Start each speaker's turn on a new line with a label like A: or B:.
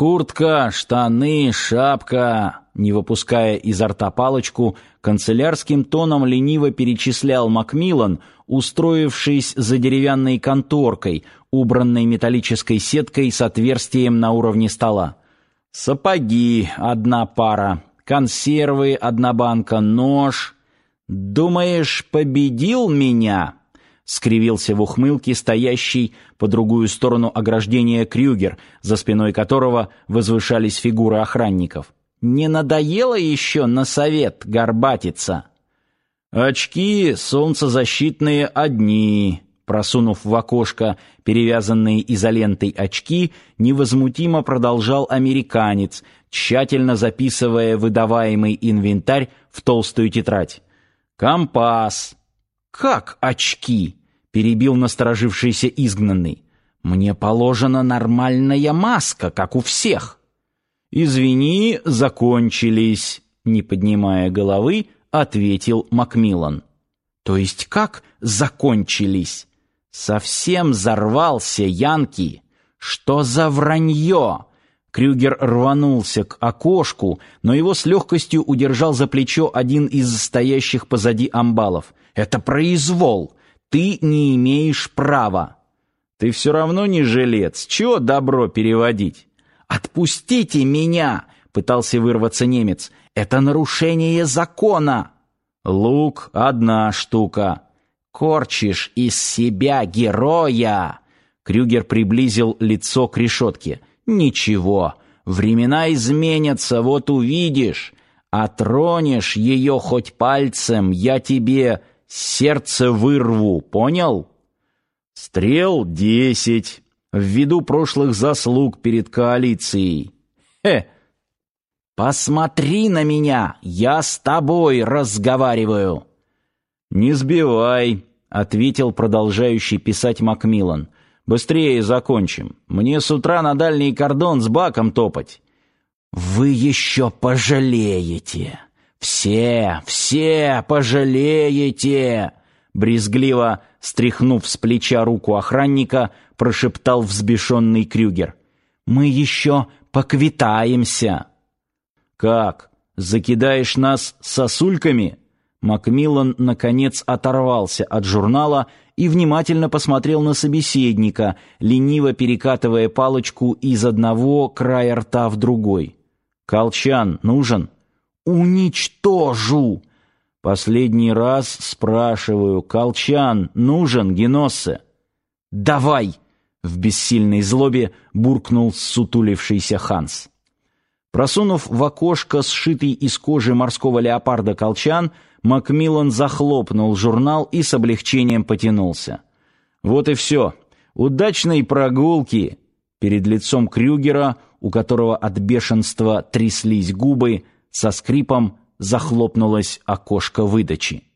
A: Куртка, штаны, шапка, не выпуская изо рта палочку, канцелярским тоном лениво перечислял Макмиллан, устроившись за деревянной конторкой, убранной металлической сеткой с отверстием на уровне стола. Сапоги одна пара, консервы одна банка, нож. Думаешь, победил меня? Скривился в ухмылке стоящий по другую сторону ограждения Крюгер, за спиной которого возвышались фигуры охранников. Не надоело еще на совет горбатиться? Очки солнцезащитные одни, просунув в окошко перевязанные изолентой очки, невозмутимо продолжал американец, тщательно записывая выдаваемый инвентарь в толстую тетрадь. Компас. Как очки? перебил насторожившийся изгнанный. Мне положена нормальная маска, как у всех. Извини, закончились, не поднимая головы, ответил Макмиллан. То есть как закончились? Совсем взорвался Янки. Что за вранье? Крюгер рванулся к окошку, но его с легкостью удержал за плечо один из стоящих позади амбалов. Это произвол. Ты не имеешь права. Ты все равно не жилец. Чего добро переводить? Отпустите меня, пытался вырваться немец. Это нарушение закона. Лук одна штука. Корчишь из себя героя. Крюгер приблизил лицо к решетке. Ничего, времена изменятся, вот увидишь. А тронешь ее хоть пальцем, я тебе сердце вырву, понял? Стрел десять, ввиду прошлых заслуг перед коалицией. Хе! Посмотри на меня, я с тобой разговариваю. Не сбивай, ответил продолжающий писать Макмиллан. Быстрее закончим. Мне с утра на дальний кордон с баком топать. Вы еще пожалеете. Все, все пожалеете, брезгливо стряхнув с плеча руку охранника, прошептал взбешенный Крюгер. Мы еще поквитаемся. Как? Закидаешь нас сосульками? Макмиллан наконец оторвался от журнала и внимательно посмотрел на собеседника, лениво перекатывая палочку из одного края рта в другой. Колчан нужен? уничтожу. Последний раз спрашиваю, Колчан нужен Геноссе? Давай, в бессильной злобе буркнул сутулившийся Ханс. Просунув в окошко сшитый из кожи морского леопарда колчан, Макмиллан захлопнул журнал и с облегчением потянулся. Вот и все. Удачной прогулки. Перед лицом Крюгера, у которого от бешенства тряслись губы, со скрипом захлопнулось окошко выдачи.